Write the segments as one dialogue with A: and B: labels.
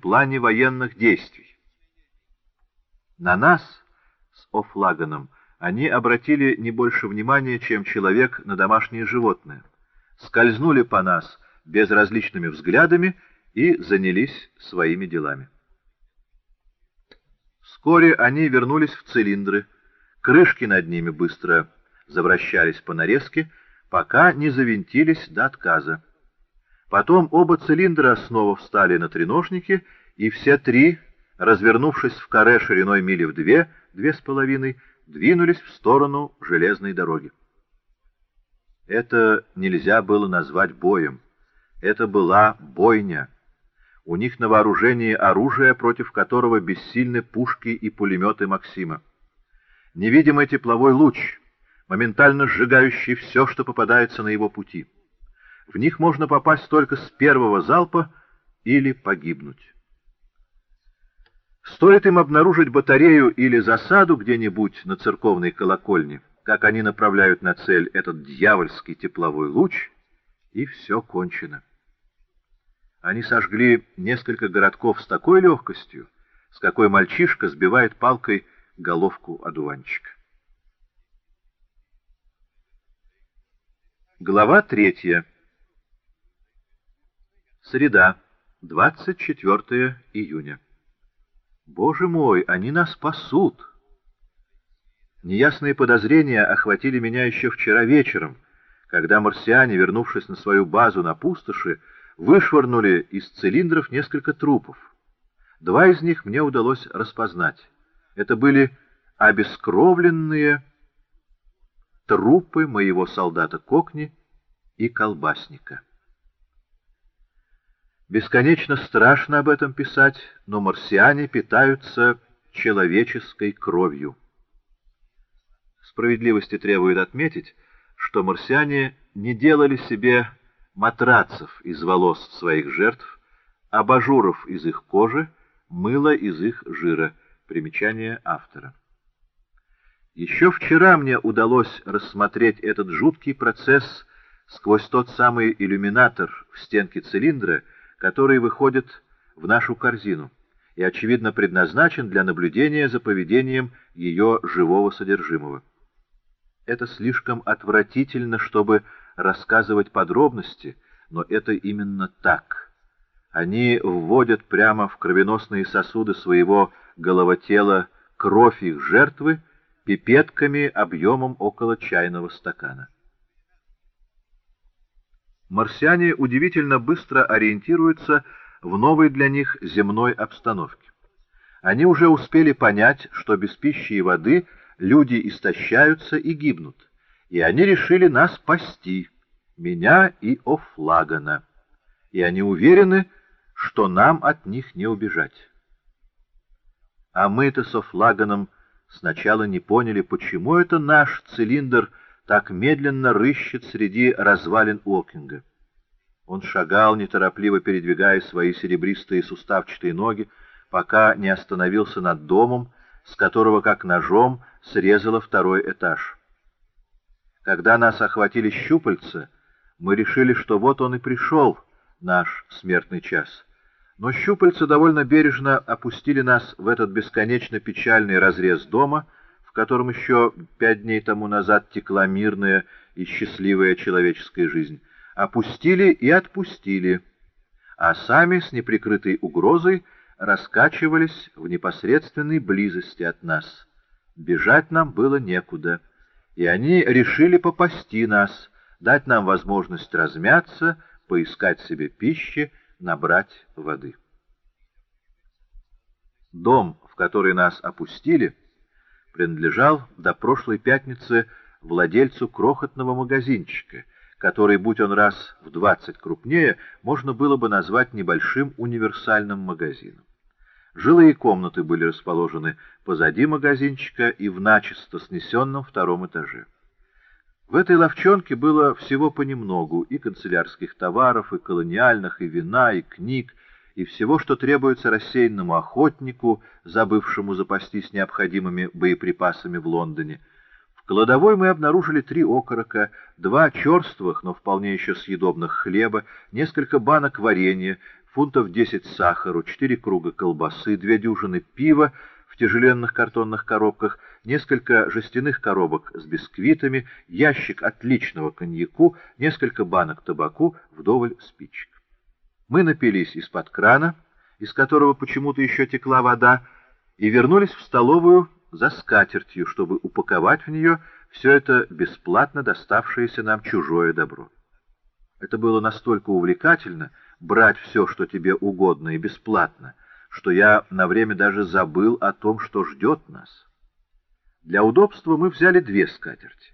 A: плане военных действий. На нас с Офлаганом они обратили не больше внимания, чем человек на домашнее животное, скользнули по нас безразличными взглядами и занялись своими делами. Вскоре они вернулись в цилиндры, крышки над ними быстро завращались по нарезке, пока не завинтились до отказа. Потом оба цилиндра снова встали на треножники, и все три, развернувшись в каре шириной мили в две, две с половиной, двинулись в сторону железной дороги. Это нельзя было назвать боем. Это была бойня. У них на вооружении оружие, против которого бессильны пушки и пулеметы Максима. Невидимый тепловой луч, моментально сжигающий все, что попадается на его пути. В них можно попасть только с первого залпа или погибнуть. Стоит им обнаружить батарею или засаду где-нибудь на церковной колокольне, как они направляют на цель этот дьявольский тепловой луч, и все кончено. Они сожгли несколько городков с такой легкостью, с какой мальчишка сбивает палкой головку одуванчика. Глава третья. Среда, 24 июня. Боже мой, они нас спасут! Неясные подозрения охватили меня еще вчера вечером, когда марсиане, вернувшись на свою базу на пустоши, вышвырнули из цилиндров несколько трупов. Два из них мне удалось распознать. Это были обескровленные трупы моего солдата Кокни и колбасника. Бесконечно страшно об этом писать, но марсиане питаются человеческой кровью. Справедливости требует отметить, что марсиане не делали себе матрацев из волос своих жертв, абажуров из их кожи, мыла из их жира. Примечание автора. Еще вчера мне удалось рассмотреть этот жуткий процесс сквозь тот самый иллюминатор в стенке цилиндра, который выходит в нашу корзину и, очевидно, предназначен для наблюдения за поведением ее живого содержимого. Это слишком отвратительно, чтобы рассказывать подробности, но это именно так. Они вводят прямо в кровеносные сосуды своего головотела кровь их жертвы пипетками объемом около чайного стакана. Марсиане удивительно быстро ориентируются в новой для них земной обстановке. Они уже успели понять, что без пищи и воды люди истощаются и гибнут, и они решили нас спасти, меня и Офлагана, и они уверены, что нам от них не убежать. А мы-то с Офлаганом сначала не поняли, почему это наш цилиндр так медленно рыщет среди развалин Уокинга. Он шагал, неторопливо передвигая свои серебристые суставчатые ноги, пока не остановился над домом, с которого, как ножом, срезало второй этаж. Когда нас охватили щупальца, мы решили, что вот он и пришел, наш смертный час. Но щупальца довольно бережно опустили нас в этот бесконечно печальный разрез дома, в котором еще пять дней тому назад текла мирная и счастливая человеческая жизнь. Опустили и отпустили, а сами с неприкрытой угрозой раскачивались в непосредственной близости от нас. Бежать нам было некуда, и они решили попасти нас, дать нам возможность размяться, поискать себе пищи, набрать воды. Дом, в который нас опустили, принадлежал до прошлой пятницы владельцу крохотного магазинчика, который, будь он раз в двадцать крупнее, можно было бы назвать небольшим универсальным магазином. Жилые комнаты были расположены позади магазинчика и в начисто снесенном втором этаже. В этой ловчонке было всего понемногу и канцелярских товаров, и колониальных, и вина, и книг, и всего, что требуется рассеянному охотнику, забывшему запастись необходимыми боеприпасами в Лондоне. В кладовой мы обнаружили три окорока, два черствых, но вполне еще съедобных хлеба, несколько банок варенья, фунтов 10 сахару, 4 круга колбасы, две дюжины пива в тяжеленных картонных коробках, несколько жестяных коробок с бисквитами, ящик отличного коньяку, несколько банок табаку, вдоволь спичек. Мы напились из-под крана, из которого почему-то еще текла вода, и вернулись в столовую за скатертью, чтобы упаковать в нее все это бесплатно доставшееся нам чужое добро. Это было настолько увлекательно брать все, что тебе угодно и бесплатно, что я на время даже забыл о том, что ждет нас. Для удобства мы взяли две скатерти.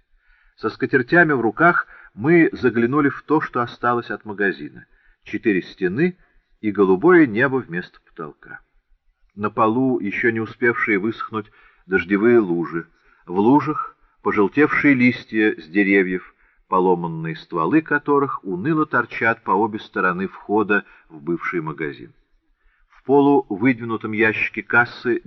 A: Со скатертями в руках мы заглянули в то, что осталось от магазина. Четыре стены и голубое небо вместо потолка. На полу еще не успевшие высохнуть дождевые лужи. В лужах пожелтевшие листья с деревьев, поломанные стволы которых уныло торчат по обе стороны входа в бывший магазин. В полу выдвинутом ящике кассы